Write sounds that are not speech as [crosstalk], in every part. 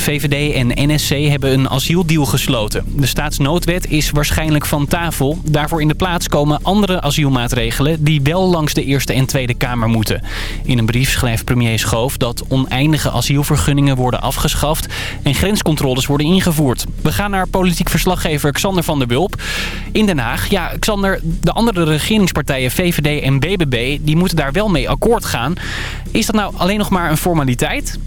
VVD en NSC hebben een asieldeal gesloten. De staatsnoodwet is waarschijnlijk van tafel. Daarvoor in de plaats komen andere asielmaatregelen die wel langs de Eerste en Tweede Kamer moeten. In een brief schrijft premier Schoof dat oneindige asielvergunningen worden afgeschaft en grenscontroles worden ingevoerd. We gaan naar politiek verslaggever Xander van der Wulp in Den Haag. Ja, Xander, de andere regeringspartijen VVD en BBB die moeten daar wel mee akkoord gaan. Is dat nou alleen nog maar een formaliteit?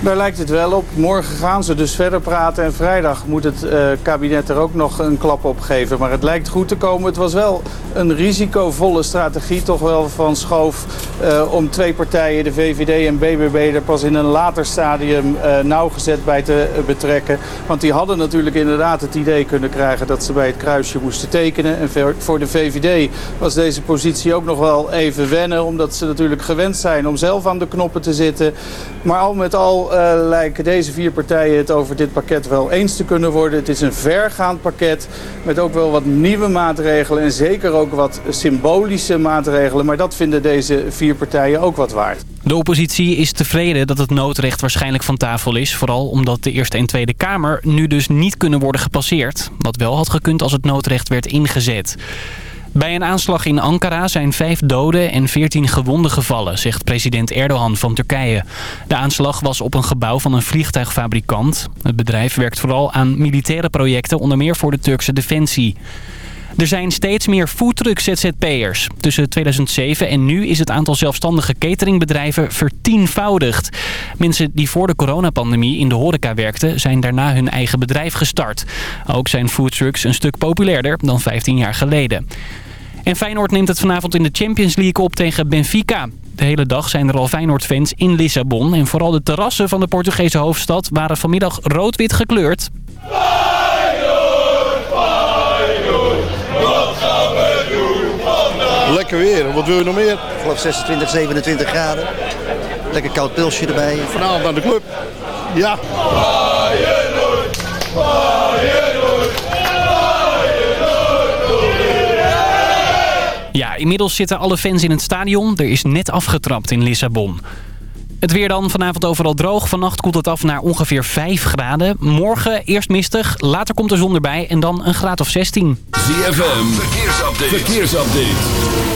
Daar lijkt het wel op. Morgen gaan ze dus verder praten en vrijdag moet het uh, kabinet er ook nog een klap op geven. Maar het lijkt goed te komen. Het was wel een risicovolle strategie toch wel van Schoof uh, om twee partijen, de VVD en BBB, er pas in een later stadium uh, nauwgezet bij te betrekken. Want die hadden natuurlijk inderdaad het idee kunnen krijgen dat ze bij het kruisje moesten tekenen. En voor de VVD was deze positie ook nog wel even wennen, omdat ze natuurlijk gewend zijn om zelf aan de knoppen te zitten. Maar al met al uh, lijken deze vier partijen het over dit pakket wel eens te kunnen worden. Het is een vergaand pakket met ook wel wat nieuwe maatregelen en zeker ook wat symbolische maatregelen. Maar dat vinden deze vier partijen ook wat waard. De oppositie is tevreden dat het noodrecht waarschijnlijk van tafel is. Vooral omdat de Eerste en Tweede Kamer nu dus niet kunnen worden gepasseerd. Wat wel had gekund als het noodrecht werd ingezet. Bij een aanslag in Ankara zijn vijf doden en veertien gewonden gevallen, zegt president Erdogan van Turkije. De aanslag was op een gebouw van een vliegtuigfabrikant. Het bedrijf werkt vooral aan militaire projecten, onder meer voor de Turkse defensie. Er zijn steeds meer foodtruck ZZP'ers. Tussen 2007 en nu is het aantal zelfstandige cateringbedrijven vertienvoudigd. Mensen die voor de coronapandemie in de horeca werkten... zijn daarna hun eigen bedrijf gestart. Ook zijn foodtrucks een stuk populairder dan 15 jaar geleden. En Feyenoord neemt het vanavond in de Champions League op tegen Benfica. De hele dag zijn er al Feyenoord-fans in Lissabon. En vooral de terrassen van de Portugese hoofdstad waren vanmiddag rood-wit gekleurd. Lekker weer, wat wil je nog meer? Ik geloof 26, 27 graden. Lekker koud pilsje erbij. Vanavond naar de club. Ja. Ja, inmiddels zitten alle fans in het stadion. Er is net afgetrapt in Lissabon. Het weer dan vanavond overal droog. Vannacht koelt het af naar ongeveer 5 graden. Morgen eerst mistig, later komt de zon erbij en dan een graad of 16. ZFM, verkeersupdate. verkeersupdate.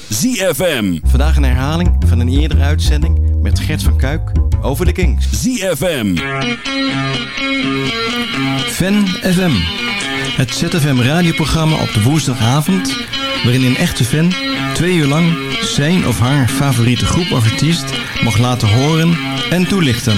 ZFM. Vandaag een herhaling van een eerdere uitzending met Gert van Kuik over de Kings. ZFM. Fan FM. Het ZFM radioprogramma op de woensdagavond... waarin een echte fan twee uur lang zijn of haar favoriete groep of artiest... mag laten horen en toelichten.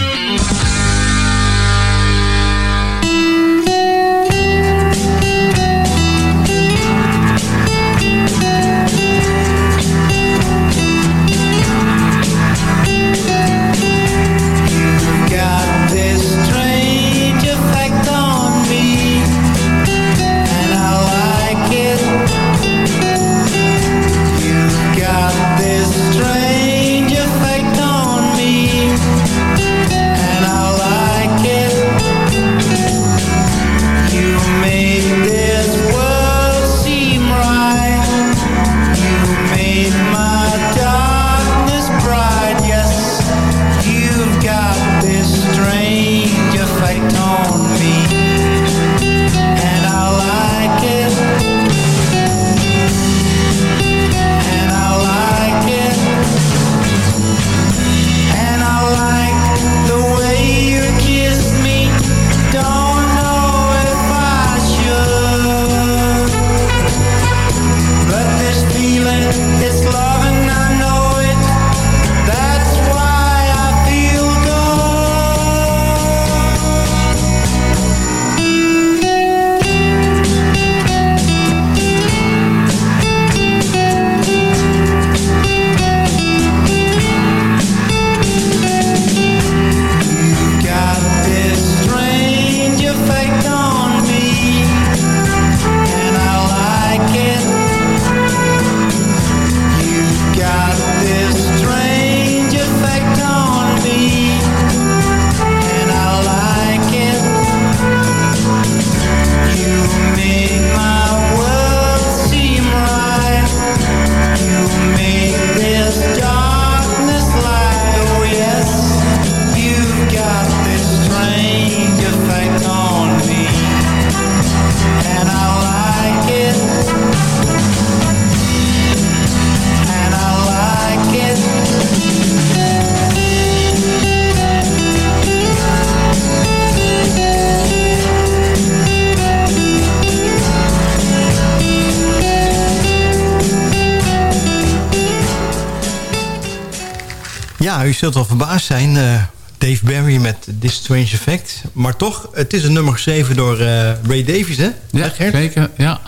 Ja, u zult wel verbaasd zijn. eh, Dave Barry met This Strange Effect. Maar toch, het is een nummer geschreven door eh, Ray Davies, hè? Ja, zeker. Ja.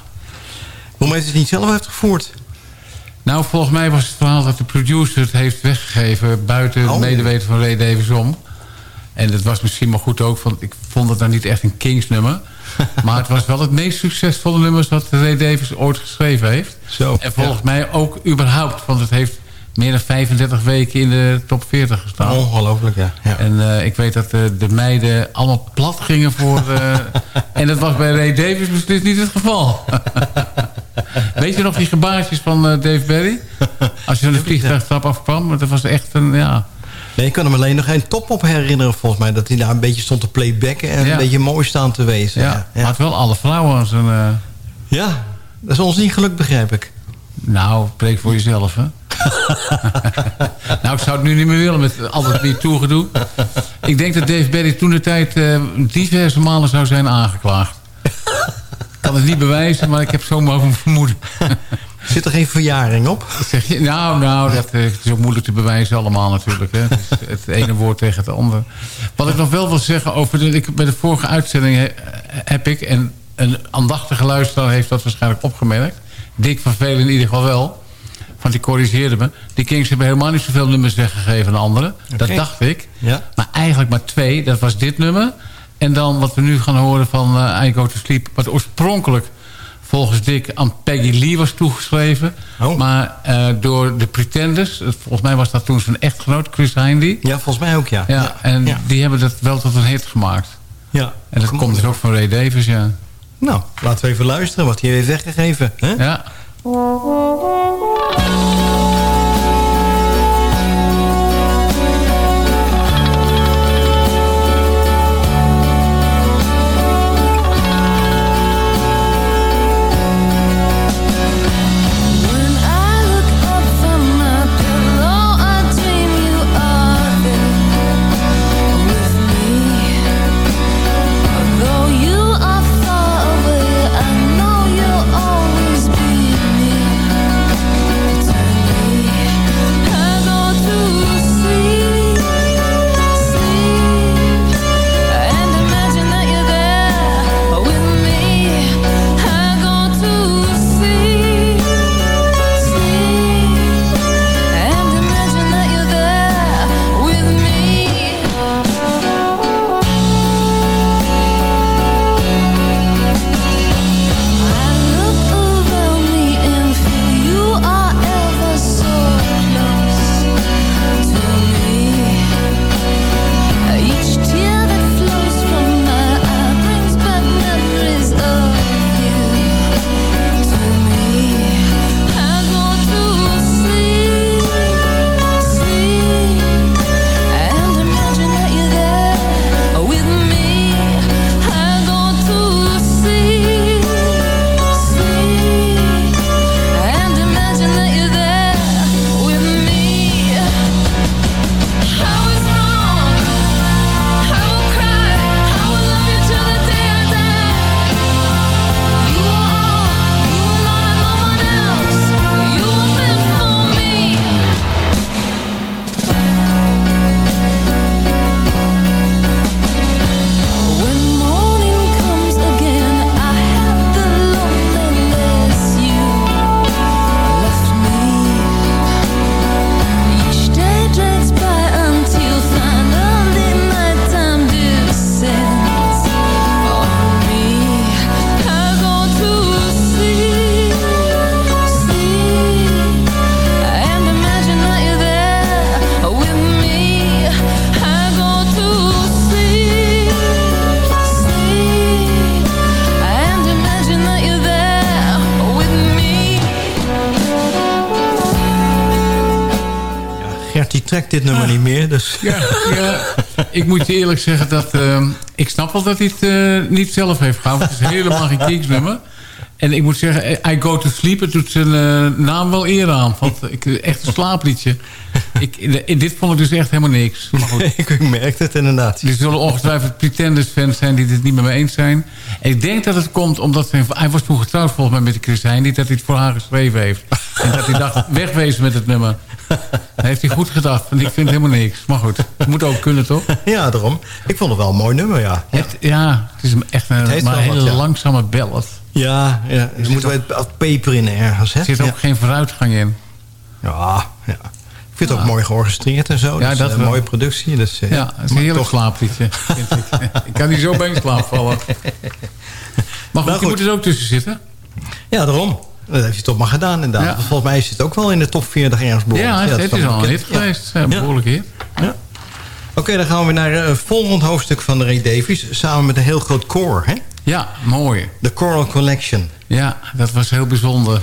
Waarom heeft het niet zelf uitgevoerd? Nou, volgens mij was het verhaal dat de producer het heeft weggegeven... buiten het Oh. medeweten van Ray Davis om. En dat was misschien maar goed ook, want ik vond het dan niet echt een Kings nummer. [laughs] maar het was wel het meest succesvolle nummer... dat Ray Davis ooit geschreven heeft. Zo, En volgens mij ook überhaupt, want het heeft meer dan 35 weken in de top 40 gestaan. Ongelooflijk, ja. ja. En eh, ik weet dat eh, de meiden allemaal plat gingen voor... eh, [laughs] en dat was bij Ray Davis beslist niet het geval. [laughs] weet je nog die gebaartjes van Dave Barry? Als je van de vliegtuigtrap afkwam. Dat was echt een... Ja, Nee, ik kan hem alleen nog een top op herinneren, volgens mij. Dat hij daar een beetje stond te playbacken en Ja. een beetje mooi staan te wezen. ja. Ja, Maar ja. had wel alle vrouwen aan zijn... Ja, dat is ons niet gelukt, begrijp ik. nou, preek voor jezelf, hè? [laughs] nou, ik zou het nu niet meer willen met al dat meer toegedoe. Ik denk dat Dave Barry toen de tijd eh, diverse malen zou zijn aangeklaagd. Ik kan het niet bewijzen, maar ik heb zo mogen vermoeden. Zit er geen verjaring op? Zeg je, nou, nou, dat eh, het is ook moeilijk te bewijzen allemaal natuurlijk. Hè. Het, is het ene woord tegen het andere. Wat ik nog wel wil zeggen over... De, ik, bij de vorige uitzending he- heb ik... en een aandachtige luisteraar heeft dat waarschijnlijk opgemerkt. Dick van Velen in ieder geval wel. Want die corrigeerde me. Die Kings hebben helemaal niet zoveel nummers weggegeven aan anderen. Dat dacht ik. Ja. Maar eigenlijk maar twee. Dat was dit nummer. En dan wat we nu gaan horen van eh I Go To Sleep. Wat oorspronkelijk volgens Dick aan Peggy Lee was toegeschreven. Oh. Maar eh, door de Pretenders. eh, Volgens mij was dat toen zijn echtgenoot Chris Hindy. Ja, volgens mij ook, ja. Ja, en ja. die hebben dat wel tot een hit gemaakt. ja. En dat komt dus ook van Ray Davis, ja. Nou, laten we even luisteren wat hij heeft weggegeven. Hè? Ja. Thank you. Dit niet meer, dus... Ja, ja, ik moet je eerlijk zeggen dat... ehm, ik snap wel dat hij het eh, niet zelf heeft gehouden. Het is helemaal geen Kings nummer. En ik moet zeggen, eh, I Go To Sleep... het doet zijn eh, naam wel eer aan. Want ik, echt een slaapliedje. Ik, in dit vond ik dus echt helemaal niks. Maar goed. [laughs] ik, merk het inderdaad. Er zullen ongetwijfeld Pretenders-fans zijn die het niet met me eens zijn. En ik denk dat het komt omdat... Zijn, hij was toen getrouwd volgens mij met de Chris Heijn... niet dat hij het voor haar geschreven heeft. En dat hij dacht, [laughs] wegwezen met het nummer. Dat heeft hij goed gedacht. En ik vind helemaal niks. Maar goed, het moet ook kunnen, toch? Ja, daarom. Ik vond het wel een mooi nummer, ja. Ja, Het, ja, het is een- echt een, Het maar een wat, hele ja. langzame ballad. ja, ja. er moet wel wat peper in ergens, hè? Er zit ook ja. geen vooruitgang in. Ja, ja. Ik vind het ook mooi georchestreerd en zo. Ja, dus, dat een wel. mooie productie. Dus, eh, Ja, het is een heerlijk toch- slaapliedje. vind ik. [laughs] ik kan niet zo bij slaap vallen. [laughs] Maar goed, Nou, je goed. moet er ook tussen zitten. Ja, daarom. Dat heeft hij toch maar gedaan, inderdaad. Ja. Volgens mij is het ook wel in de top 40 ergens. Ja, het, is al een hit Ja. geweest. Een Ja. behoorlijke hit. Oké, dan gaan we naar eh, het volgende hoofdstuk van de Ray Davies. Samen met een heel groot koor, hè? Ja, mooi. De Choral Collection. Ja, dat was heel bijzonder.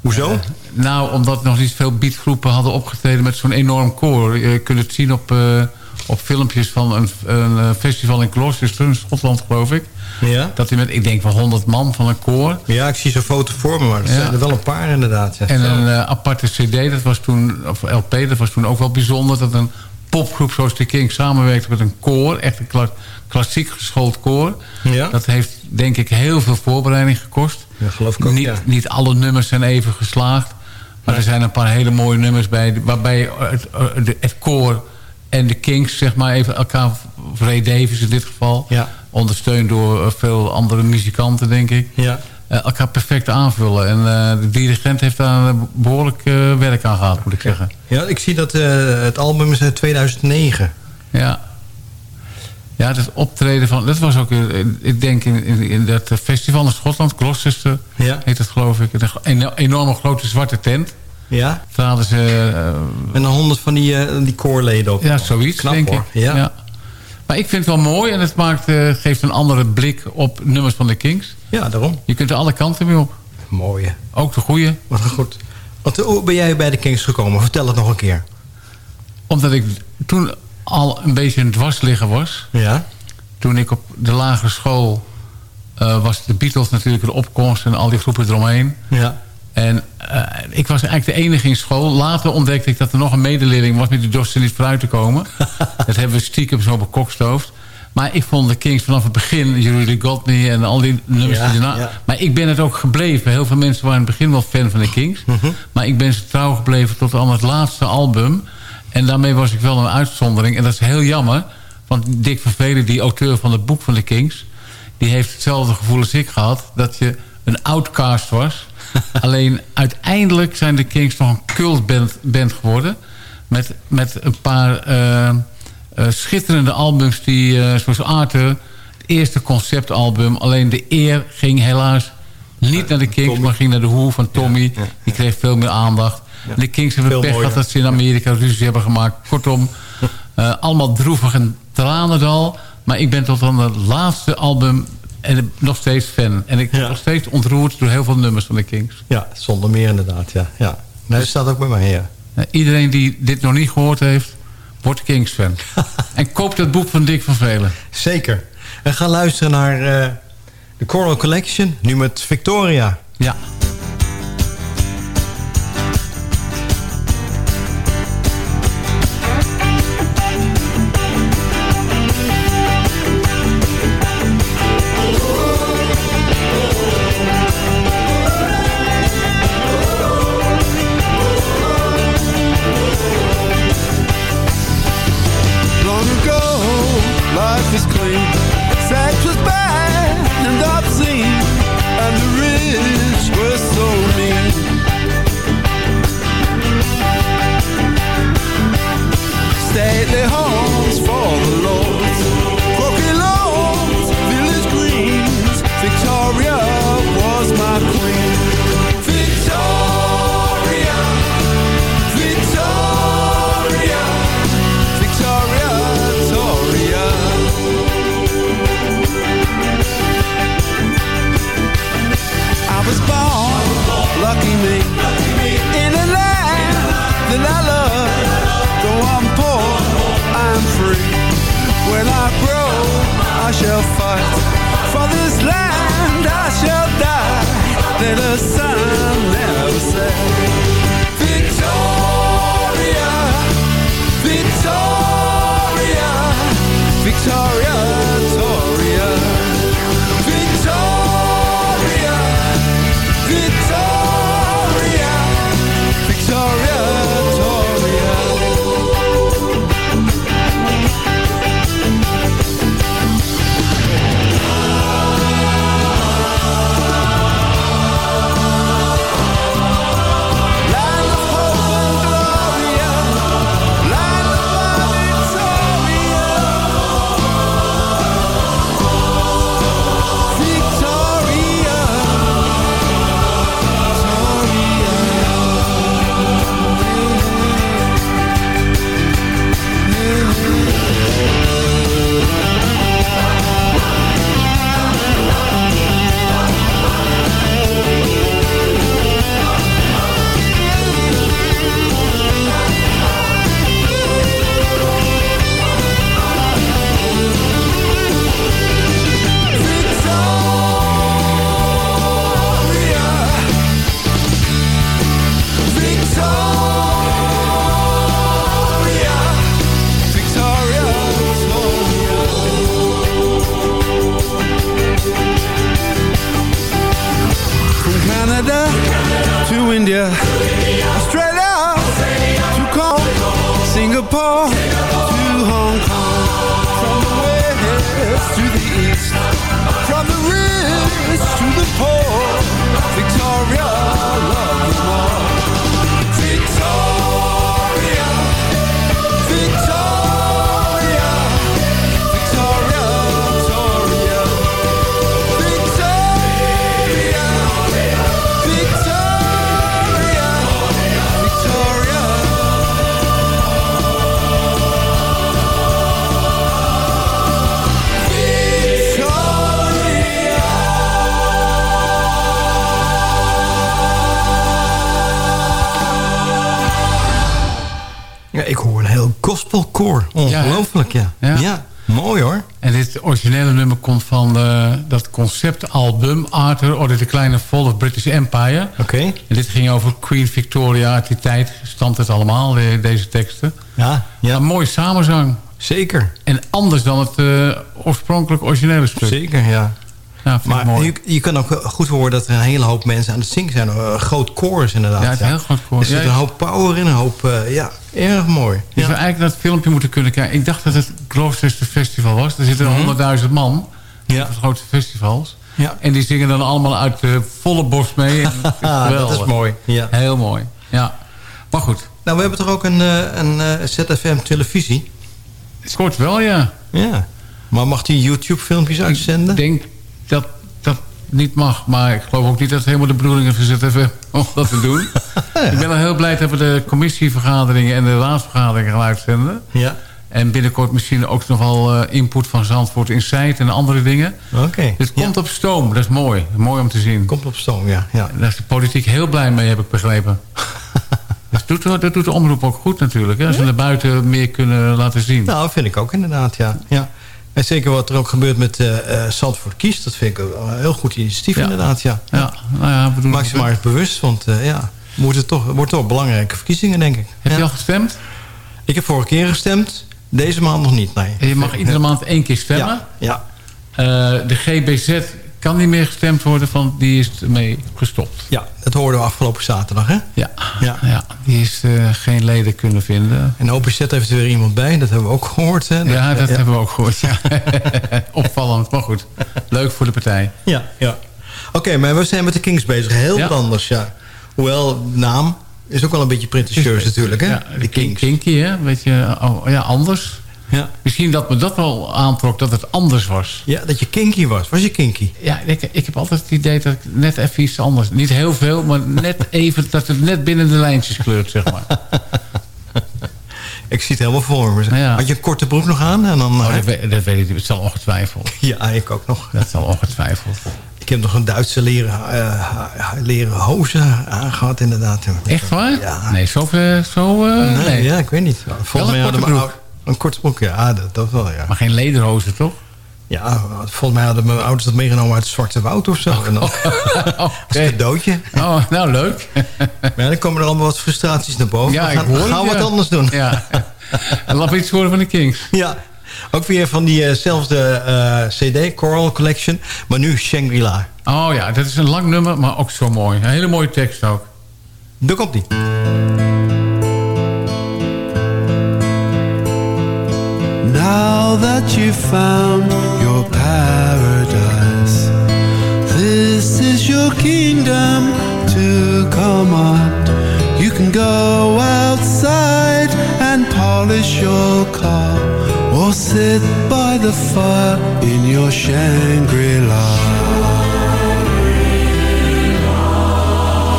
Hoezo? Nou, omdat nog niet veel beatgroepen hadden opgetreden met zo'n enorm koor. Je kunt het zien op, eh, op filmpjes van een, een eh, festival in Gloucester, in Schotland geloof ik. ja? Dat hij met, ik denk wel 100 man van een koor. Ja, ik zie zo'n foto voor me, maar er Ja. zijn er wel een paar inderdaad. Ja. En een eh, aparte cd, dat was toen, of LP, dat was toen ook wel bijzonder. Dat een popgroep zoals The King samenwerkte met een koor. Echt een kla- klassiek geschoold koor. Ja. Dat heeft denk ik heel veel voorbereiding gekost. Ja, geloof ik ook, niet, ja. niet alle nummers zijn even geslaagd. Maar er zijn een paar hele mooie nummers bij. Waarbij het, het, het koor en de Kings, zeg maar, even elkaar... Ray Davis in dit geval. Ja. Ondersteund door eh, veel andere muzikanten, denk ik. Ja. eh, elkaar perfect aanvullen. En eh, de dirigent heeft daar eh, behoorlijk eh, werk aan gehad, moet ik zeggen. ja, ik zie dat het album is uit 2009. Ja. Ja, het optreden van... Dat was ook, ik denk, in, in, in dat festival in Schotland, Gloucester, Ja. heet het geloof ik. Een eno- enorme grote zwarte tent. Ja? Daar hadden ze... En dan honderd van die, eh, die koorleden op. ja, zoiets, Knap, denk hoor. ik. Ja. Maar ik vind het wel mooi en het maakt, eh, geeft een andere blik op nummers van de Kings. Ja, daarom. Je kunt er alle kanten mee op. Mooie. Ook de goede. Wat goed. Want hoe ben jij bij de Kings gekomen? Vertel het nog een keer. Omdat ik toen al een beetje een dwarsligger was. Ja? Toen ik op de lagere school eh, was de Beatles natuurlijk de opkomst en al die groepen eromheen. Ja. En eh, ik was eigenlijk de enige in school. Later ontdekte ik dat er nog een medeleerling was met die dorst er niet vooruit te komen. [laughs] dat hebben we stiekem zo bekokstoofd. Maar ik vond de Kings vanaf het begin, Julie Godney en al die nummers Ja, die daarna. ja. Maar ik ben het ook gebleven. Heel veel mensen waren in het begin wel fan van de Kings. Mhm. Maar ik ben ze trouw gebleven tot aan het laatste album. En daarmee was ik wel een uitzondering. En dat is heel jammer. Want Dick Vervelen, die auteur van het boek van de Kings... die heeft hetzelfde gevoel als ik gehad. Dat je een outcast was. [laughs] Alleen uiteindelijk zijn de Kings nog een cultband band geworden. Met, met een paar eh, eh, schitterende albums. Die, eh, zoals Arthur, het eerste conceptalbum. Alleen de eer ging helaas niet naar de Kings... maar ging naar de Who van Tommy. Die kreeg veel meer aandacht. De Kings hebben Veel pech gehad dat ze in Amerika ruzie hebben gemaakt. Kortom, [laughs] allemaal droevig en tranendal. Maar ik ben tot aan het laatste album en nog steeds fan. En ik ben Ja. nog steeds ontroerd door heel veel nummers van de Kings. Ja, zonder meer inderdaad. Ja. Ja. Nee, dat staat ook bij mij, ja. Iedereen die dit nog niet gehoord heeft, wordt Kings-fan. [laughs] en koop dat boek van Dick van Velen. Zeker. We gaan luisteren naar eh, de Choral Collection. Nu met Victoria. Ja. Conceptalbum Arthur or the Kleine Fall of British Empire. Oké. En dit ging over Queen Victoria. Uit die tijd stond het allemaal, eh, deze teksten. Ja, ja. Een mooie samenzang. Zeker. En anders dan het eh, oorspronkelijk originele stuk. Zeker, ja. Ja, Maar je, je kan ook goed horen dat er een hele hoop mensen aan het zingen zijn. Een groot koor is inderdaad. Ja, het heel groot koor. Er zit Ja, een hoop power in, een hoop... eh, ja, erg mooi. Je zou eigenlijk het filmpje moeten kunnen kijken. Ik dacht dat het Gloucester Festival was. Er zitten Mhm. 100.000 man. Ja. Van grote festivals. Ja. En die zingen dan allemaal uit de volle borst mee. En [laughs] dat, is dat geweldig. is mooi. Ja. Heel mooi. Ja. Maar goed. Nou, we hebben toch ook een, eh, een eh, ZFM televisie? Kort wel, ja. Ja. Maar mag die YouTube-filmpjes uitzenden? Ik denk dat dat niet mag. Maar ik geloof ook niet dat het helemaal de bedoeling is van ZFM [laughs] om dat te doen. [laughs] Ik ben al heel blij dat we de commissievergaderingen en de raadsvergaderingen gaan uitzenden. Ja. En binnenkort misschien ook nog wel eh, input van Zandvoort Insight en andere dingen. Oké. Het komt op stoom, dat is mooi. Mooi om te zien. Komt op stoom, ja. ja. Daar is de politiek heel blij mee, heb ik begrepen. [laughs] dat, doet, dat doet de omroep ook goed natuurlijk. Hè? Als we naar buiten meer kunnen laten zien. Nou, vind ik ook inderdaad, ja. ja. En zeker wat er ook gebeurt met eh eh Zandvoort Kies. Dat vind ik een heel goed initiatief Ja. inderdaad, ja. Ja, nou ja, we doen Maak ze maar eens bewust, want ja... Moet het toch, wordt toch belangrijke verkiezingen, denk ik. Heb je al gestemd? Ik heb vorige keer gestemd. Deze maand nog niet, nee. En je mag iedere maand één keer stemmen. Ja, ja. Eh, de GBZ kan niet meer gestemd worden, want die is ermee gestopt. ja, dat hoorden we afgelopen zaterdag, hè? Ja, Ja. ja. die is eh, geen leden kunnen vinden. En OPZ heeft er weer iemand bij, dat hebben we ook gehoord. Hè? Ja, dat hebben we ook gehoord. Ja. [laughs] Opvallend, maar goed. Leuk voor de partij. Ja, ja. Oké, maar we zijn met de Kings bezig. Heel Ja. wat anders, ja. Hoewel, naam is ook wel een beetje pretentieus natuurlijk, hè? Ja, de Kings. Kinky, hè? Weet je, oh, ja, anders. Ja. Misschien dat me dat wel aantrok, dat het anders was. ja, dat je kinky was. Was je kinky? Ja, ik, ik heb altijd het idee dat ik net even iets anders... Niet heel veel, maar net [laughs] even... dat het net binnen de lijntjes kleurt, zeg maar. Ik zie het helemaal voor me. Ja. Had je een korte broek nog aan? En dan, Oh, dat, weet, dat weet ik niet. Het zal ongetwijfeld. Ja, ik ook nog. Dat zal ongetwijfeld. Ik heb nog een Duitse leren, eh, leren hozen aangehad, inderdaad. Echt waar? Ja. Nee, zo... ver- zo eh, Nee, nee. Ja, ik weet niet. Volgens mij hadden ou- Een korte broek, ja, dat, dat wel, ja. Maar geen lederhozen, toch? Ja, volgens mij hadden mijn ouders dat meegenomen uit het Zwarte Woud of zo. En dan, [laughs] Oh, als oké. cadeautje. oh nou, leuk. [laughs] Maar ja, dan komen er allemaal wat frustraties naar boven. Ja, we ik gaan, hoor we gaan wat anders doen. Ja. En [laughs] laat iets horen van de Kings. Ja, ook weer van diezelfde eh CD, Coral Collection. Maar nu Shangri-La. Oh ja, dat is een lang nummer, maar ook zo mooi. Een hele mooie tekst ook. Daar komt die. Now that you've found your paradise, this is your kingdom to command. You can go outside and polish your car, or sit by the fire in your Shangri-La.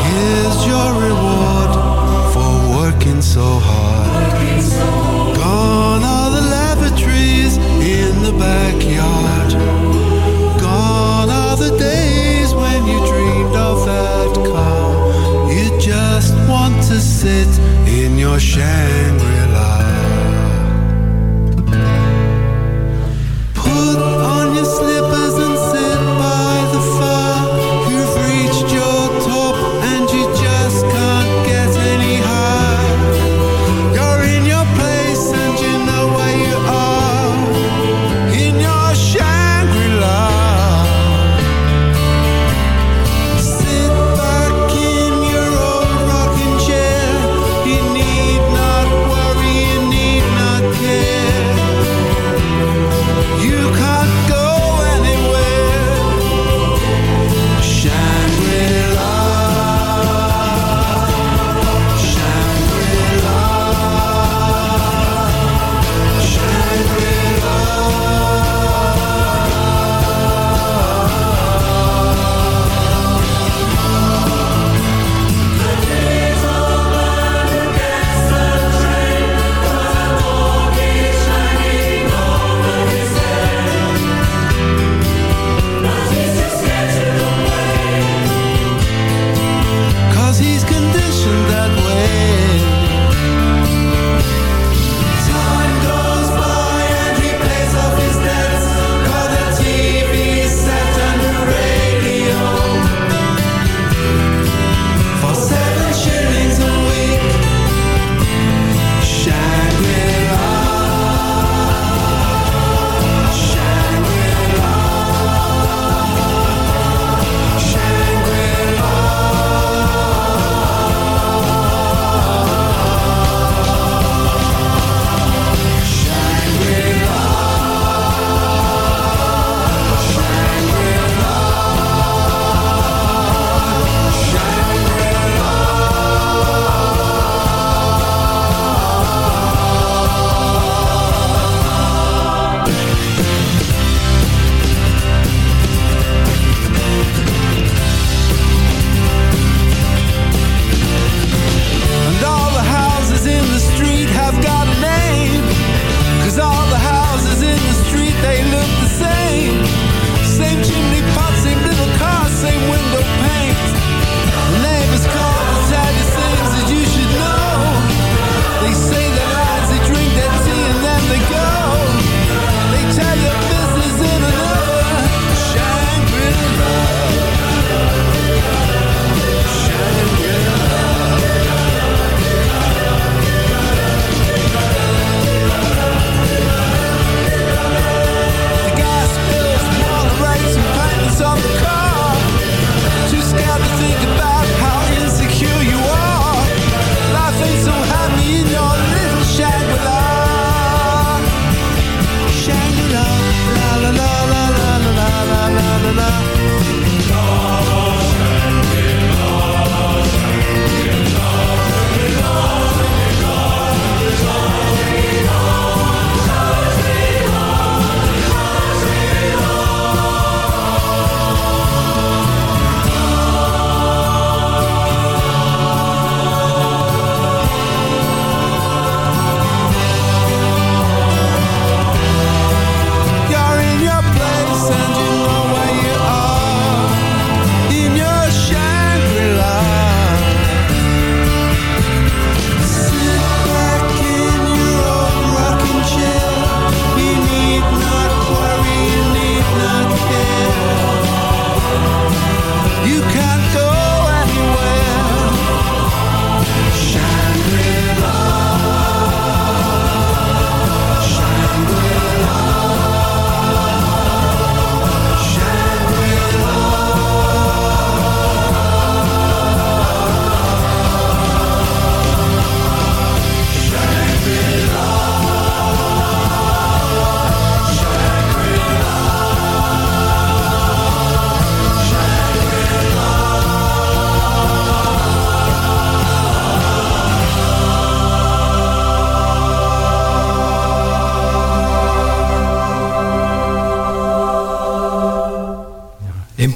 Here's your reward for working so hard. Gone are the lavatories in the backyard. Gone are the days when you dreamed of that car. You just want to sit in your Shangri-La.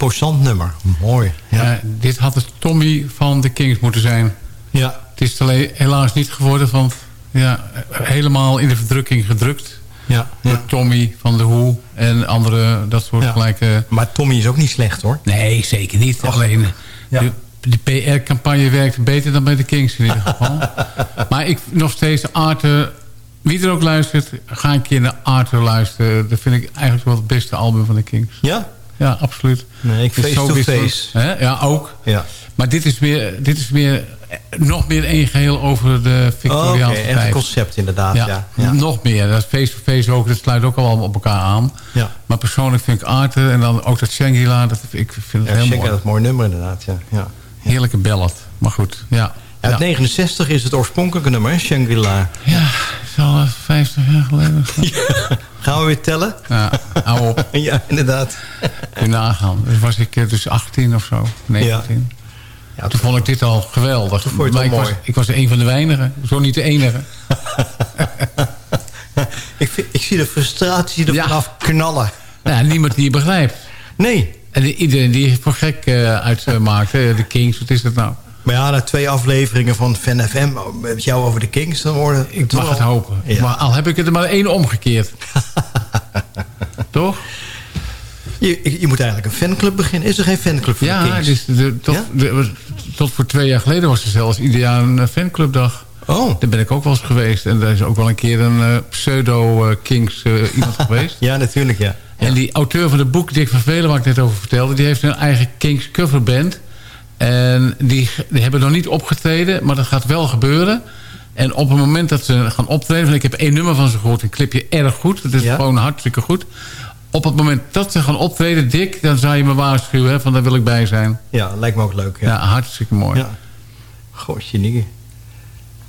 Imposant nummer. Mooi. Ja. Ja, dit had het Tommy van de Kings moeten zijn. ja. Het is alleen helaas niet geworden, want ja, helemaal in de verdrukking gedrukt. Ja. Tommy van de Hoe en andere, dat soort Ja. gelijke... Maar Tommy is ook niet slecht hoor. Nee, zeker niet. Alleen de, de PR-campagne werkt beter dan bij de Kings in ieder geval. [laughs] maar ik nog steeds Arthur... Wie er ook luistert, ga een keer naar Arthur luisteren. Dat vind ik eigenlijk wel het beste album van de Kings. Ja? Ja, absoluut. Nee, ik Het face to face. Hè? Ja, ook. Ja. Maar dit is weer, dit is weer eh, nog meer één geheel over de Oh, Victoriaanse echt een tijd. concept inderdaad. Ja. Ja, Ja. nog meer. Dat face-to-face ook, dat sluit ook allemaal op elkaar aan. Ja. Maar persoonlijk vind ik Arthur en dan ook dat Shangri-La, dat, ik vind het Ja, heel mooi. dat mooi nummer inderdaad. Ja. Ja. Heerlijke ballad. Maar goed, ja. Uit ja. 69 is het oorspronkelijke nummer? Shangri-La. Ja, is al eh, 50 jaar geleden. [laughs] Gaan we weer tellen? ja, hou op. [laughs] Ja, inderdaad. Je nagaan. Dus was ik eh, dus 18 of zo, 19. Ja, Toen vond ik dit al geweldig. Toen vond je het maar ik, mooi. Was, ik was een van de weinigen. Zo niet de enige. [laughs] ik, vind- ik zie de frustratie er vanaf knallen. Nou, niemand die je begrijpt. Nee. En iedereen die je voor gek eh, uitmaakt. hè, de Kings, wat is dat nou? Maar ja, na twee afleveringen van Fan FM... met jou over de Kings, dan worden... Ik mag het hopen. Ja. Maar al heb ik het er maar één omgekeerd. [laughs] Toch? Je, je moet eigenlijk een fanclub beginnen. Is er geen fanclub voor de Ja, Kings? dus de, tot, Ja? de- tot voor twee jaar geleden was er zelfs ieder jaar een eh, fanclubdag. Oh, Daar ben ik ook wel eens geweest. En daar is ook wel een keer een eh, pseudo-Kings iemand [laughs] geweest. ja, natuurlijk, ja. En die auteur van het boek, Dick van Velen, waar ik net over vertelde... die heeft een eigen Kings coverband. En die, die hebben nog niet opgetreden, maar dat gaat wel gebeuren. En op het moment dat ze gaan optreden... want ik heb één nummer van ze gehoord, een clipje erg goed. Het is Ja? gewoon hartstikke goed. Op het moment dat ze gaan optreden, Dick... dan zou je me waarschuwen, hè, van daar wil ik bij zijn. Ja, lijkt me ook leuk. Ja, Ja, hartstikke mooi. ja. Goshje, nigge.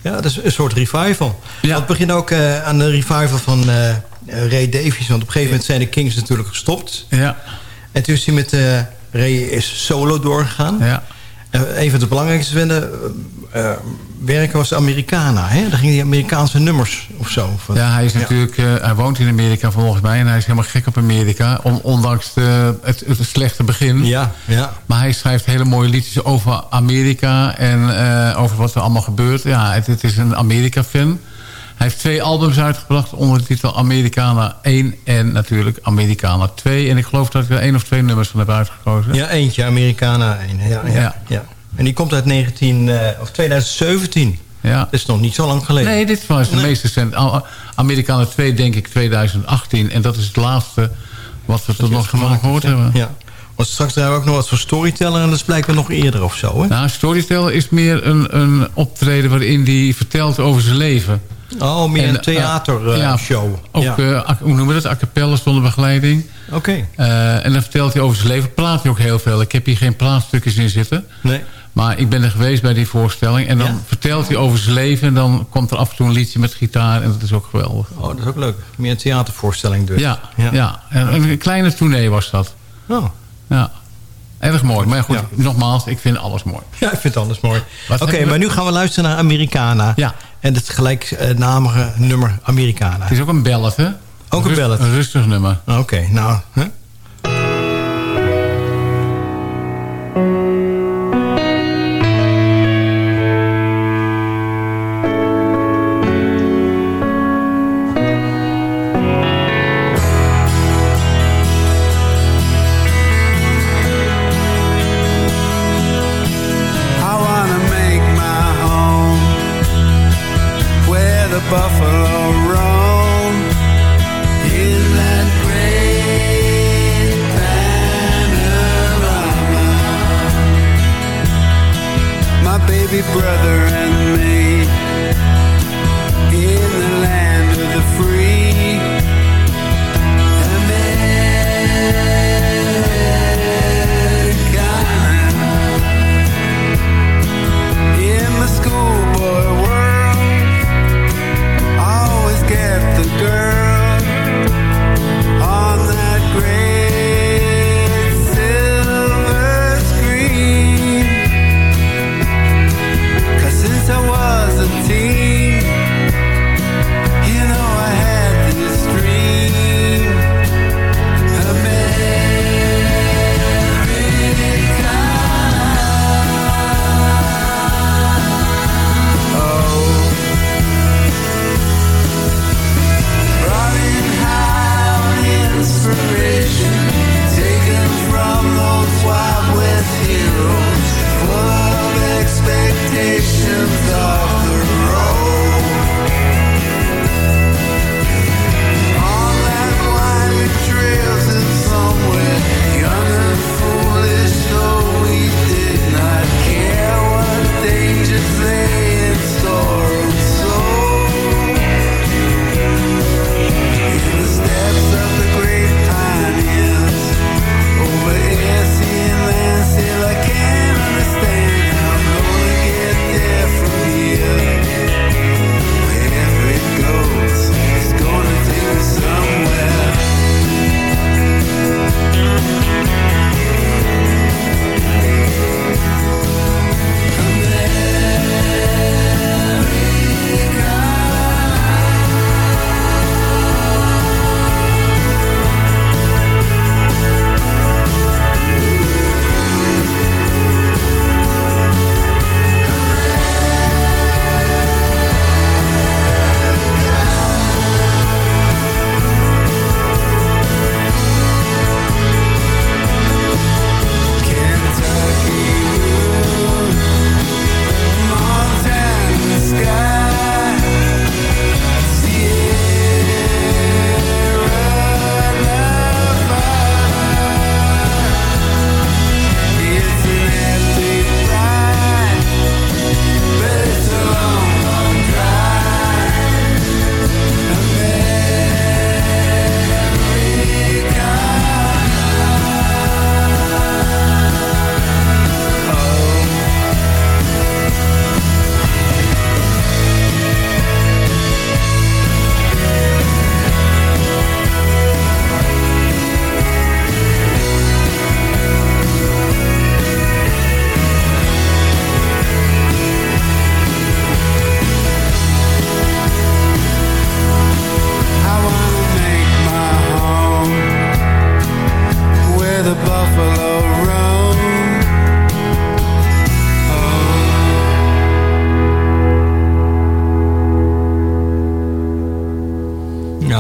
Ja, dat is een soort revival. Ja. Dat begint ook eh, aan de revival van eh, Ray Davies. Want op een gegeven moment zijn de Kings natuurlijk gestopt. Ja, En toen is hij met... eh Ray is solo doorgegaan. ja. En een van de belangrijkste vinden, eh, eh, werken was Americana. Hè? Daar gingen die Amerikaanse nummers of zo. Ja, hij is natuurlijk, eh, hij woont in Amerika volgens mij en hij is helemaal gek op Amerika, on- ondanks de, het, het slechte begin. Ja, ja. Maar hij schrijft hele mooie liedjes over Amerika en over wat er allemaal gebeurt. Ja, het, het is een Amerika-fan. Hij heeft twee albums uitgebracht onder de titel Americana 1 en natuurlijk Americana 2. En ik geloof dat ik er één of twee nummers van heb uitgekozen. Ja, eentje, Americana 1. Ja, ja, Ja. ja. En die komt uit 19, eh, of 2017. Ja. Dat is nog niet zo lang geleden. Nee, dit was de Nee. meest recent. A- Americana 2 denk ik 2018. En dat is het laatste wat we tot nog van gehoord hebben. Ja. Want straks hebben we ook nog wat voor storyteller... en dat is blijkbaar nog eerder of zo, hè? Nou, Storyteller is meer een, een optreden waarin hij vertelt over zijn leven. Oh, meer En, een eh, theatershow. ja, show. Ook, ja. eh, hoe noemen we dat? A cappella zonder begeleiding. Oké. Eh, en dan vertelt hij over zijn leven. Praat hij ook heel veel. Ik heb hier geen plaatstukjes in zitten. Nee. Maar ik ben er geweest bij die voorstelling. En dan Ja. vertelt hij over zijn leven. En dan komt er af en toe een liedje met gitaar. En dat is ook geweldig. Oh, dat is ook leuk. Meer een theatervoorstelling dus. Ja, ja. En een kleine tournee was dat. Oh. Ja. Erg mooi. Maar goed, Ja. nogmaals, ik vind alles mooi. Ja, ik vind alles mooi. Oké, maar nu gaan we luisteren naar Americana. Ja. En het gelijknamige nummer Americana. Het is ook een ballad, hè? Ook een ballad. Een rustig nummer. Oké, nou... Hè?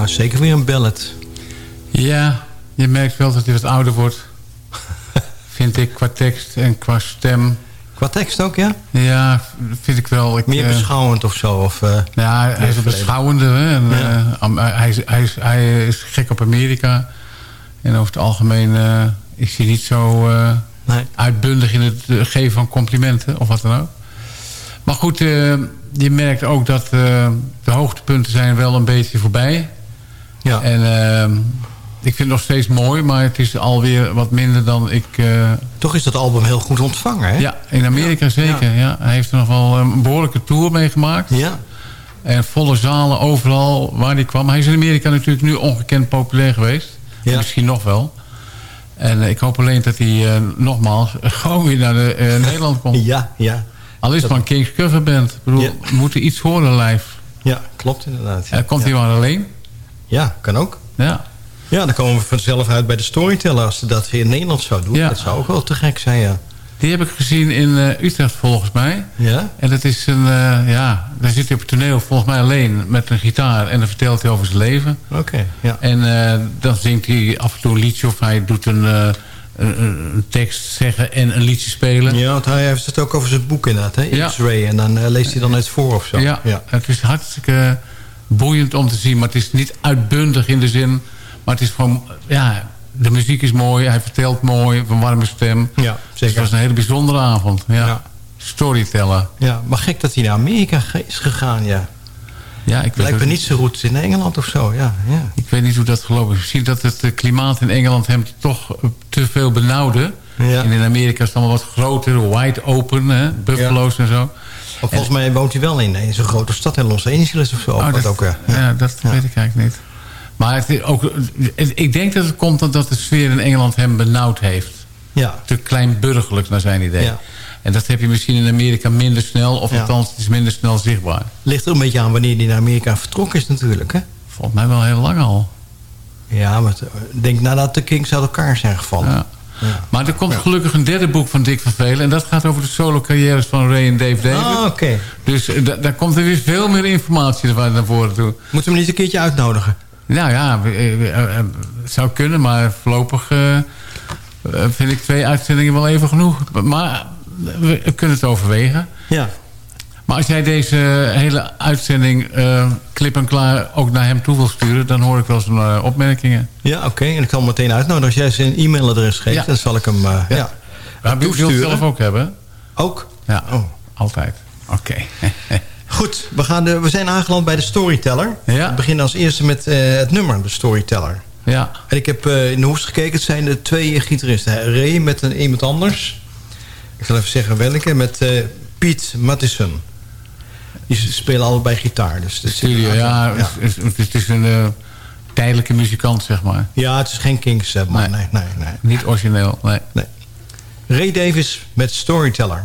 Zeker weer een ballad. Ja, je merkt wel dat hij wat ouder wordt. [laughs] vind ik qua tekst en qua stem. Qua tekst ook, ja? Ja, vind ik wel. Ik, Meer eh, beschouwend of zo? Of, eh, Ja, hij is een beschouwende. Hè? En, Ja. eh, hij, is, hij, is, hij is gek op Amerika. En over het algemeen eh, is hij niet zo Nee. uitbundig in het geven van complimenten. Of wat dan ook. Maar goed, je merkt ook dat de hoogtepunten zijn wel een beetje voorbij. Ja. En eh, ik vind het nog steeds mooi. Maar het is alweer wat minder dan ik... eh, Toch is dat album heel goed ontvangen, hè? ja, in Amerika zeker. Ja. Hij heeft er nog wel een behoorlijke tour mee gemaakt. Ja. En volle zalen overal waar hij kwam. Hij is in Amerika natuurlijk nu ongekend populair geweest. Ja. Misschien nog wel. En eh, ik hoop alleen dat hij eh, nogmaals [laughs] gewoon weer naar de, Nederland komt. Ja, ja. Al is het maar een Kings coverband. Ik bedoel, Ja. we moeten iets horen live. Ja, klopt inderdaad. Eh, komt ja. hij maar alleen? Ja, kan ook. Ja. Ja, dan komen we vanzelf uit bij de storyteller als ze dat weer in Nederland zou doen. Ja. Dat zou ook wel te gek zijn, ja. Die heb ik gezien in eh, Utrecht volgens mij. Ja? En dat is een, eh, ja, daar zit hij op het toneel volgens mij alleen met een gitaar. En dan vertelt hij over zijn leven. Oké, ja. En eh, dan zingt hij af en toe een liedje of hij doet een, een, een tekst zeggen en een liedje spelen. Ja, want hij heeft het ook over zijn boek inderdaad, hè? Ja. X-Ray. En dan leest hij dan iets voor of zo. Ja, het is hartstikke boeiend om te zien. Maar het is niet uitbundig in de zin. Maar het is gewoon, ja, de muziek is mooi. Hij vertelt mooi, van warme stem. Ja, Dus zeker. het was een hele bijzondere avond. Ja. Ja. Storyteller. Ja, maar gek dat hij naar Amerika is gegaan, ja. Ja, ik weet, Lijkt me niet zo goed in Engeland of zo, ja. ja. ik weet niet hoe dat gelopen is. Misschien dat het eh, klimaat in Engeland hem toch eh, te veel benauwde. Ja. En in Amerika is het allemaal wat groter, wide open, hè? buffalo's en zo. Volgens mij woont hij wel in, in zo'n grote stad in Los Angeles of zo. Oh, dat, ook, eh, ja. dat weet ik eigenlijk niet. Maar het is ook, het- ik denk dat het komt omdat de sfeer in Engeland hem benauwd heeft. ja. Te kleinburgerlijk naar zijn idee. Ja. En dat heb je misschien in Amerika minder snel. Of Ja. althans, het is minder snel zichtbaar. Ligt er een beetje aan wanneer hij naar Amerika vertrokken is natuurlijk, hè? Volgens mij wel heel lang al. Ja, maar denk nadat de Kings uit elkaar zijn gevallen. Ja. Maar er komt gelukkig een derde boek van Dick van Velen. En dat gaat over de solo-carrières van Ray en Dave David. Ah, oké. Dus eh, da- daar komt er weer veel meer informatie naar voren toe. Moeten we hem niet een keertje uitnodigen? Nou ja, we- eh, eh, het zou kunnen, maar voorlopig vind ik twee uitzendingen wel even genoeg. Maar we kunnen het overwegen. Ja. Maar als jij deze hele uitzending eh, klip en klaar ook naar hem toe wil sturen... dan hoor ik wel zijn eh, opmerkingen. Ja, oké. En ik kan hem meteen uitnodigen. Als jij zijn e-mailadres geeft, Ja. dan zal ik hem uh, ja. Maar wil je het zelf ook hebben? Ook? Ja, Oh. altijd. Oké. [laughs] Goed, we, gaan de, we zijn aangeland bij de Storyteller. Ja. We beginnen als eerste met eh, het nummer, de Storyteller. ja, En ik heb eh, in de hoest gekeken. Het zijn de twee gitaristen. Ray met een, iemand anders. Ik zal even zeggen welke. Met eh Piet Mattison. Die spelen allebei gitaar. Dus dat studio. Ja, Het, is, het is een eh, tijdelijke muzikant, zeg maar. ja, het is geen Kings eh, man. Nee, nee, nee. Niet origineel, nee. nee. Ray Davis met Storyteller.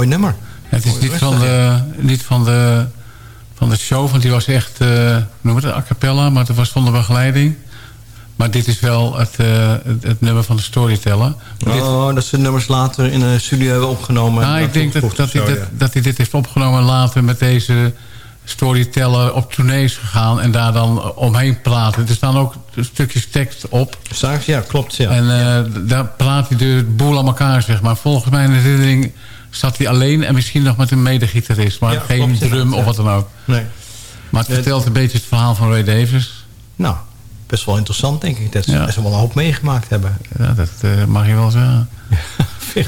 mooi nummer. Het is niet van, de, niet van, de, van de show, want die was echt, eh noem het, a cappella, maar het was zonder begeleiding. Maar dit is wel het, eh, het, het nummer van de storyteller. Maar dit- Oh, dat ze nummers later in de studio hebben opgenomen. nou, ik denk dat, dat, hij, zo, dat, ja. dat hij dit heeft opgenomen later met deze storyteller op tournees gegaan en daar dan omheen praten. Er staan ook stukjes tekst op. Straks, ja, klopt. Ja. En eh, daar praat hij de boel aan elkaar, zeg maar. Volgens mijn herinnering staat hij alleen en misschien nog met een medegitarist. Maar Ja, geen klopt, drum of wat dan ook. Nee. Maar het vertelt een beetje het verhaal van Ray Davis. Nou, best wel interessant, denk ik. Dat ze Ja. wel een hoop meegemaakt hebben. Ja, dat eh, mag je wel zeggen. [laughs]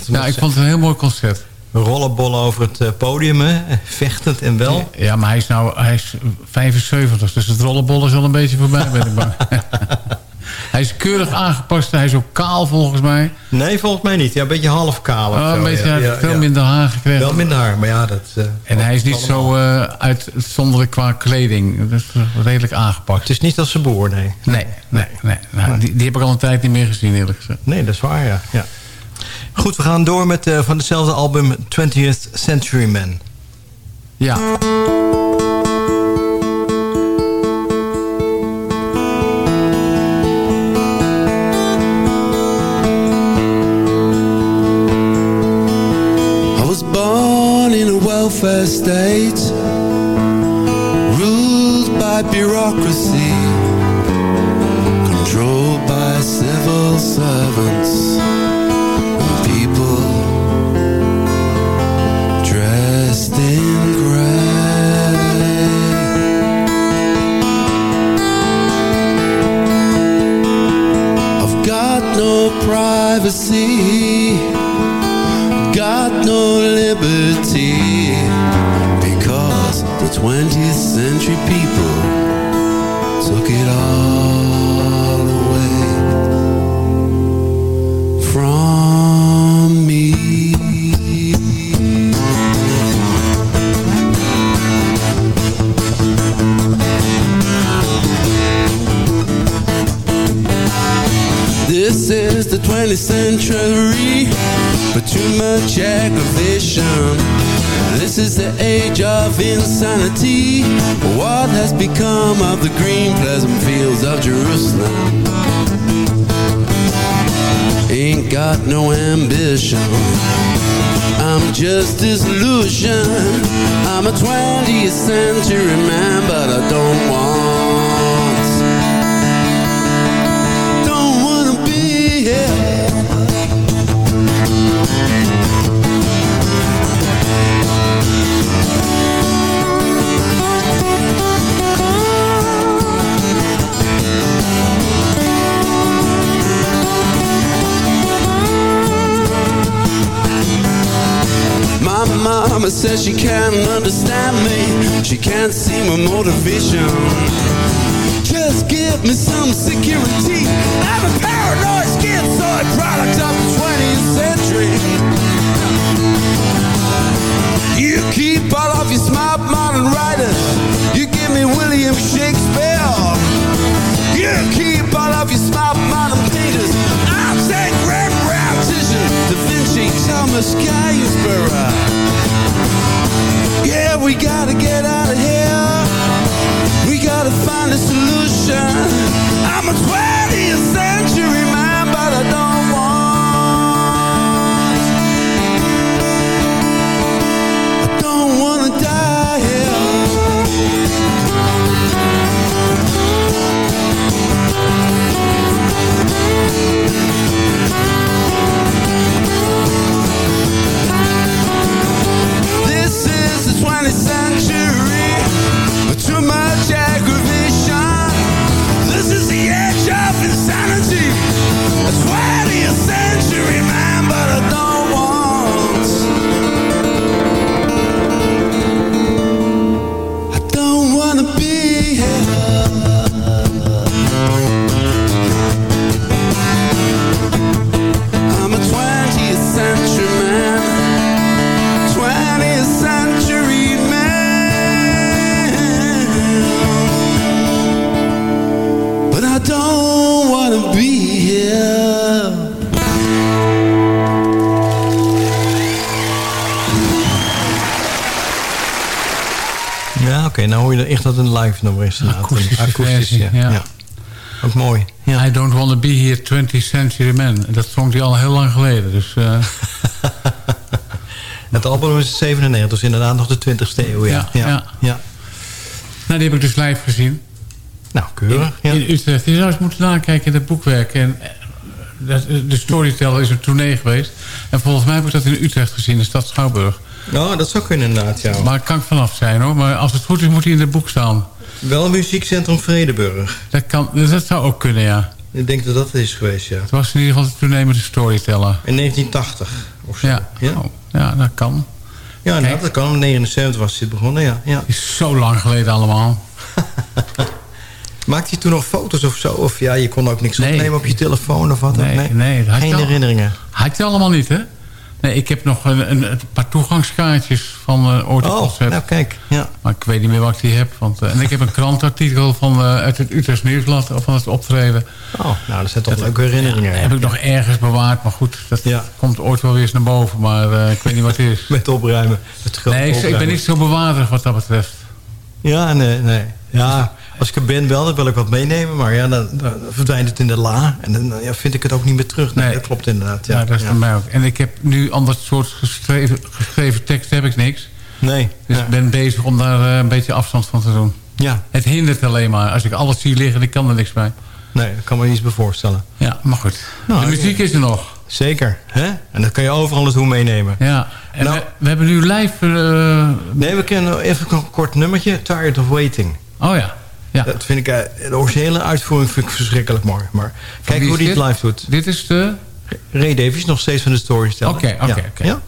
Ja, ik vond het een heel mooi concert. Rollenbollen over het eh, podium, hè. vechtend en wel. Ja, maar hij is nou hij is 75, dus het rollenbol is al een beetje voorbij, ben ik bang. [laughs] hij is keurig aangepast, hij is ook kaal volgens mij. Nee, volgens mij niet. Ja, een beetje half kaal. Oh, een beetje, ja. Ja, veel ja. minder haar gekregen. Wel minder haar, maar ja, dat... eh, En hij is niet zo eh, uitzonderlijk qua kleding. Dat is eh, redelijk aangepakt. Het is niet als zijn broer, nee. Nee, nee, nee. Nou, die, die heb ik al een tijd niet meer gezien, eerlijk gezegd. Nee, dat is waar, ja. ja. Goed, we gaan door met van hetzelfde album 20th Century Man. Ja. Welfare state, ruled by bureaucracy, controlled by civil servants people dressed in gray. I've got no privacy 20th century, but too much aggravation. This is the age of insanity. What has become of the green, pleasant fields of Jerusalem? Ain't got no ambition. I'm just disillusion. I'm a 20th century man, but I don't want mama says she can't understand me. She can't see my motivation. Just give me some security. I'm a paranoid schizoid product of the 20th century. You keep all of your smart modern writers. You give me William Shakespeare. You keep all of your smart modern painters. I'll take Rembrandt, Da Vinci, Thomas Gainsborough. Yeah, we gotta get out of here. We gotta find a solution. I'm a 20th century man, but I don't 20th century nou hoor je echt dat het een live nummer is. Akoestische Een akoestisch, versie, ja. Ook mooi. Ja. I don't want to be here 20th century man. Dat zong hij al heel lang geleden. Dus eh, [laughs] Het album is 97, dus inderdaad nog de 20ste eeuw. Ja. Ja, Ja. nou, die heb ik dus live gezien. Nou, keurig. In Utrecht. Je zou eens moeten nakijken in het boekwerk. En, eh, dat- de Storyteller is een tournee geweest. En volgens mij heb ik dat in Utrecht gezien, in de stad Schouwburg. Oh, dat zou kunnen inderdaad, ja. Maar het kan vanaf zijn hoor. Maar als het goed is, moet hij in het boek staan. Wel muziekcentrum Vredeburg. Dat, kan, dat zou ook kunnen, ja. Ik denk dat dat het is geweest, ja. Het was in ieder geval de tournee met de Storyteller. In 1980 of zo. Ja, Ja, Oh, ja dat kan. ja nou, dat kan. In 79 was dit begonnen, ja. ja. is zo lang geleden allemaal. [laughs] Maakte je toen nog foto's of zo? Of ja, je kon ook niks Nee. opnemen op je telefoon of wat? Nee, nee. nee, had Geen je al. herinneringen. Had je allemaal niet, hè? Nee, ik heb nog een, een, een paar toegangskaartjes van uh, ooit een Oh, nou kijk. Ja. Maar ik weet niet meer wat ik die heb. Want, eh, en ik heb een krantartikel van, eh, uit het Utrechts Nieuwsblad van het optreden. Oh, nou, dat zijn toch leuke herinneringen. Dat heb ik nog ergens bewaard. Maar goed, dat Ja. komt ooit wel weer eens naar boven. Maar eh, ik weet niet wat het is. [laughs] Met opruimen. Het Nee, ik, ik ben niet zo bewaardig wat dat betreft. Ja, nee, nee. Ja, als ik er ben wel, dan wil ik wat meenemen. Maar ja, dan, dan verdwijnt het in de la. En dan ja, vind ik het ook niet meer terug. Nee, Nee. dat klopt inderdaad. Ja, Ja, dat is voor mij ook. En ik heb nu ander soort geschreven, geschreven tekst heb ik niks. Nee. Dus ik ben bezig om daar eh, een beetje afstand van te doen. ja, Het hindert alleen maar. Als ik alles zie liggen, ik kan er niks bij. nee, dat kan me niet eens bij voorstellen. Ja, maar goed. Nou, de muziek is er nog. Zeker. Hè? En dat kan je overal naartoe meenemen. Ja. En Nou- we, we hebben nu live... eh, Nee, we kennen even een kort nummertje. Tired of Waiting. oh ja. Ja. Dat vind ik, eh, de originele uitvoering vind ik verschrikkelijk mooi. Maar kijk hoe die het live doet. Dit is de... Ray Davies, nog steeds van de Storyteller. Oké, oké, Ja. oké. Ja?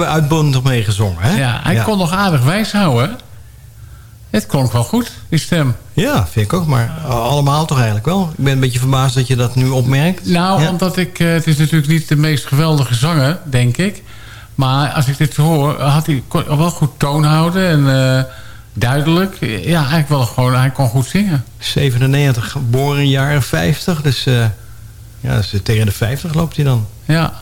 Hebben uitbundig mee gezongen. Hè? Ja, hij ja. kon nog aardig wijs houden. Het klonk wel goed, die stem. Ja, vind ik ook. Maar allemaal toch eigenlijk wel. Ik ben een beetje verbaasd dat je dat nu opmerkt. Nou, Ja. omdat ik... eh, het is natuurlijk niet de meest geweldige zanger, denk ik. Maar als ik dit hoor, had hij wel goed toon houden. En eh, duidelijk. Ja, eigenlijk wel gewoon... Hij kon goed zingen. 97, geboren in jaren 50. Dus, eh, ja, dus tegen de 50 loopt hij dan. Ja.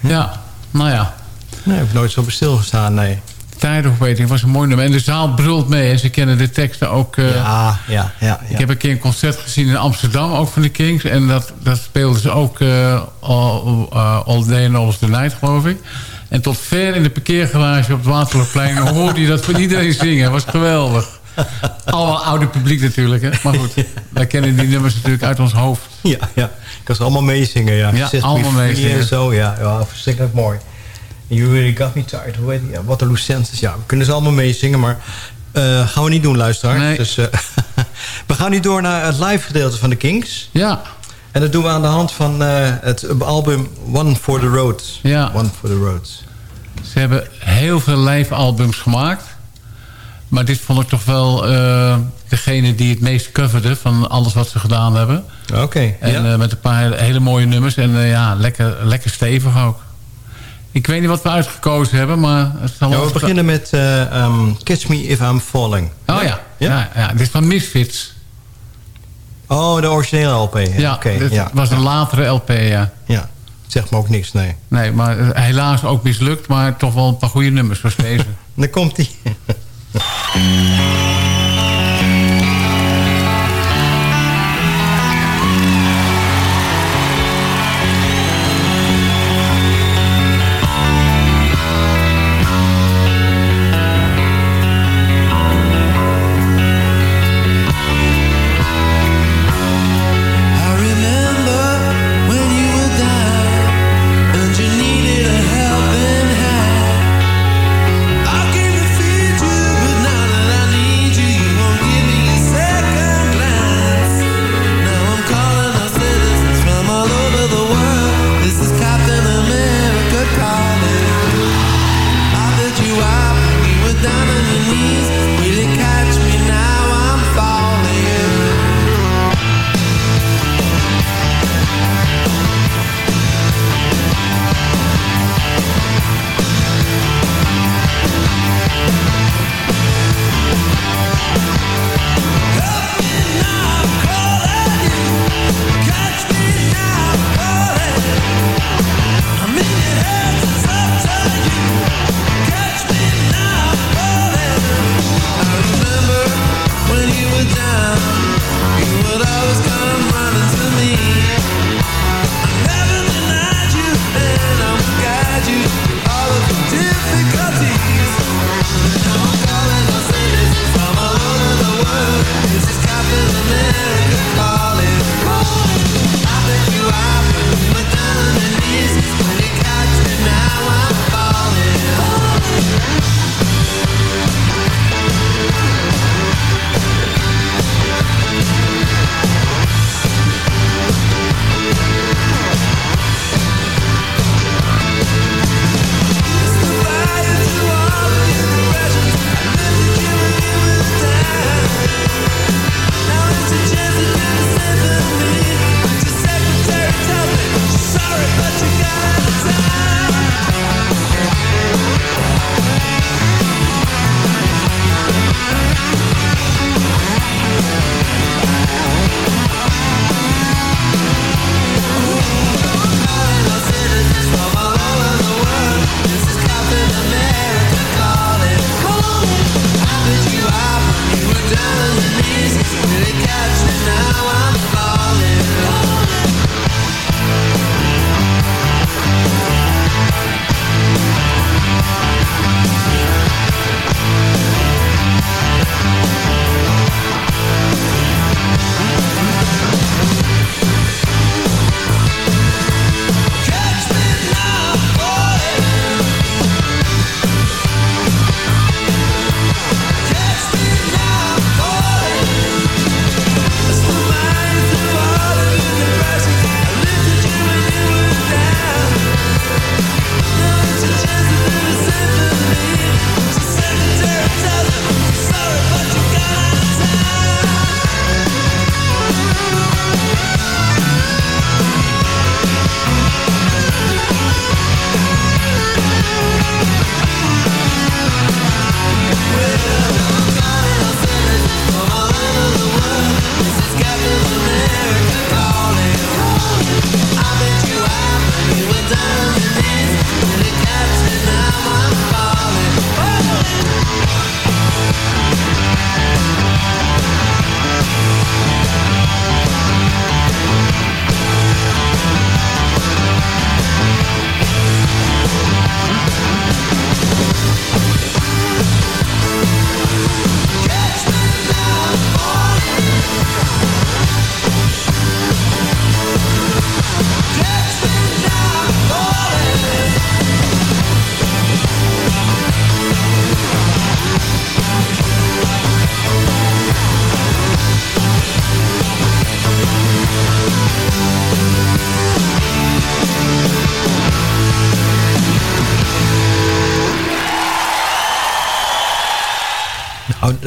Ja, nou ja. Nee, heb ik nooit zo stilgestaan, nee. Waiting was een mooi nummer. En de zaal brult mee. En ze kennen de teksten ook... eh, Ja, ja, ja. Ik heb een keer een concert gezien in Amsterdam, ook van de Kings. En dat, dat speelden ze ook eh, all, all Day and All the Night, geloof ik. En tot ver in de parkeergarage op het Waterloopplein [laughs] hoorde je dat van iedereen zingen. Dat was geweldig. Allemaal oude publiek natuurlijk, hè. Maar goed, wij kennen die nummers natuurlijk uit ons hoofd. Ja, ja. Ik kan ze allemaal meezingen, ja. Ja, allemaal meezingen. En zo, ja. ja. Verschrikkelijk mooi. You really got me tired of waiting. Ja, Waterloo Senses, ja. We kunnen ze allemaal meezingen, maar... eh, gaan we niet doen, luisteraar. Nee. Dus, eh, [laughs] we gaan nu door naar het live gedeelte van de Kings. Ja, En dat doen we aan de hand van eh, het album One for the Road. Ja. One for the Road. ze hebben heel veel live albums gemaakt. Maar dit vond ik toch wel degene die het meest coverde van alles wat ze gedaan hebben. Oké, En ja. met een paar hele, mooie nummers. En ja, lekker, lekker stevig ook. Ik weet niet wat we uitgekozen hebben, maar... Het zal Ja, we beginnen met eh, ehm, Catch Me If I'm Falling. Oh ja. Ja? Ja? Ja, dit is van Misfits. Oh, de originele LP. Ja, Ja, oké. dit ja. was een latere LP, ja. ja, zegt me ook niks, nee. Nee, maar eh, helaas ook mislukt, maar toch wel een paar goede nummers zoals [laughs] deze. Dan komt die.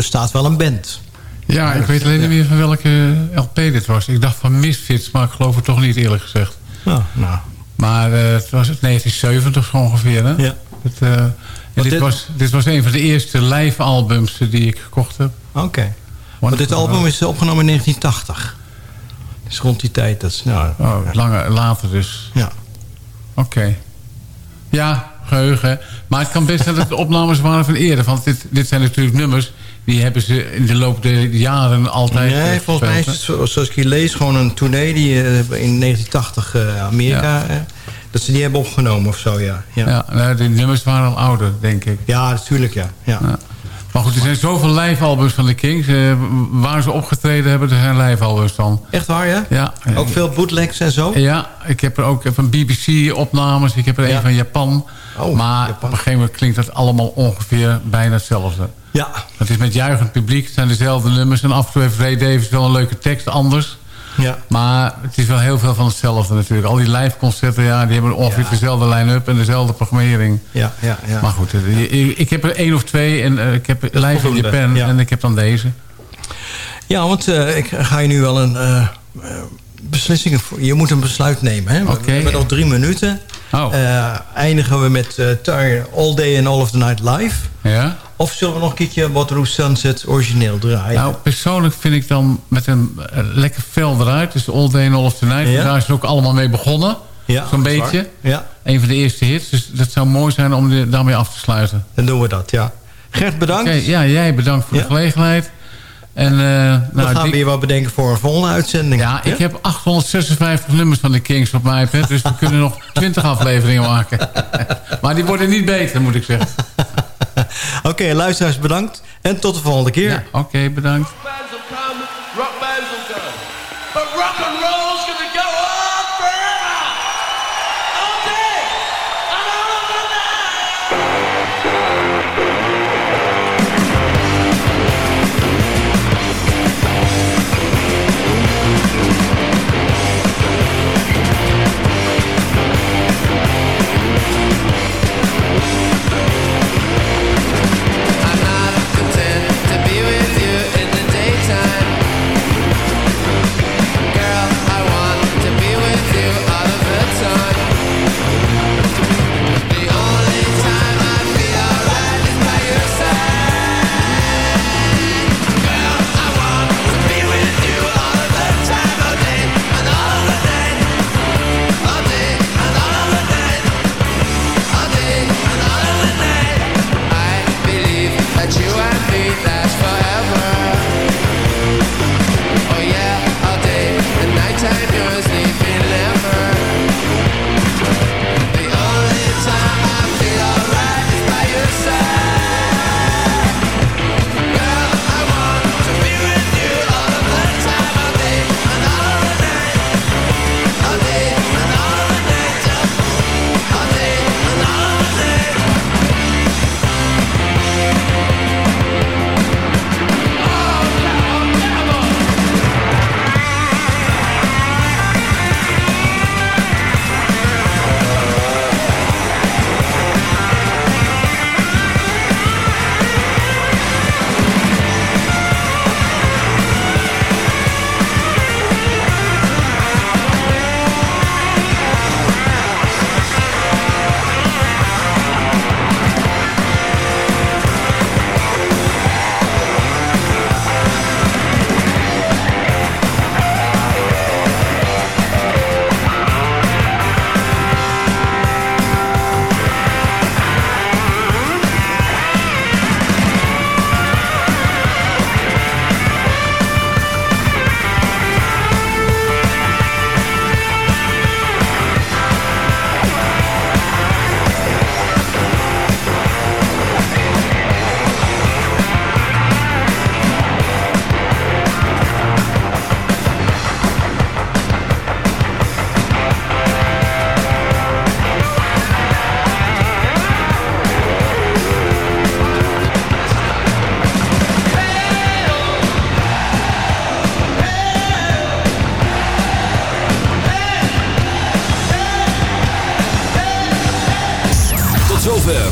Staat wel een band. Ja, ik weet alleen niet meer van welke LP dit was. Ik dacht van Misfits, maar ik geloof het toch niet eerlijk gezegd. Nou, nou. Maar eh, het was het 1970 ongeveer, hè? Ja. Het, eh, en dit, dit- Was, dit was een van de eerste live albums die ik gekocht heb. Oké. Want dit album is opgenomen in 1980. Dus rond die tijd, dat is nou... Oh, langer, later dus. Ja. Oké. Ja, geheugen. Maar het kan best dat het opnames waren van eerder. Want dit, dit zijn natuurlijk nummers... die hebben ze in de loop der jaren altijd Nee, eh, volgens mij is het, zo- zoals ik hier lees, gewoon een tournee die eh, in 1980 eh, Amerika... dat ze die hebben opgenomen of zo, ja. Ja, Ja, nou, die nummers waren al ouder, denk ik. ja natuurlijk, ja. ja. Ja. Maar goed, er zijn zoveel live-albums van de Kings. waar ze opgetreden hebben, er zijn live-albums van. Echt waar, ja? Ja, Ook veel bootlegs en zo? Ja, ik heb er ook van BBC-opnames. Ik heb er Ja. een van Japan. Oh, maar Japan. op een gegeven moment klinkt dat allemaal ongeveer bijna hetzelfde. Ja. Het is met juichend publiek, het zijn dezelfde nummers. En af en toe heeft Ray Davis wel een leuke tekst anders. Ja. Maar het is wel heel veel van hetzelfde natuurlijk. Al die live-concerten, ja, die hebben ongeveer Ja. dezelfde line-up en dezelfde programmering. Ja, ja, ja. Maar goed, eh, ik, ik heb er één of twee en eh, ik heb Live in Japan ja. en ik heb dan deze. Ja, want eh, ik ga je nu wel een eh, beslissing... voor- Je moet een besluit nemen, hè? We-. We hebben nog drie minuten. Oh, eindigen we met All Day and All of the Night Live? ja? Of zullen we nog een keertje Waterloo Sunset origineel draaien? Nou, persoonlijk vind ik dan met een eh, lekker fel eruit. Dus All Day and All of the Night. Ja. Daar is het ook allemaal mee begonnen. ja, zo'n beetje. Ja, Een van de eerste hits. Dus dat zou mooi zijn om de- daarmee af te sluiten. dan doen we dat, ja. Gert, bedankt. Ja, jij bedankt voor Ja. de gelegenheid. En, we nou, gaan die- weer wat bedenken voor een volgende uitzending. ja, ik heb 856 nummers van de Kings op mijn iPad. Dus we kunnen nog 20 [laughs] afleveringen maken. maar die worden niet beter, moet ik zeggen. Oké, luisteraars bedankt. En tot de volgende keer. Ja, Oké, bedankt.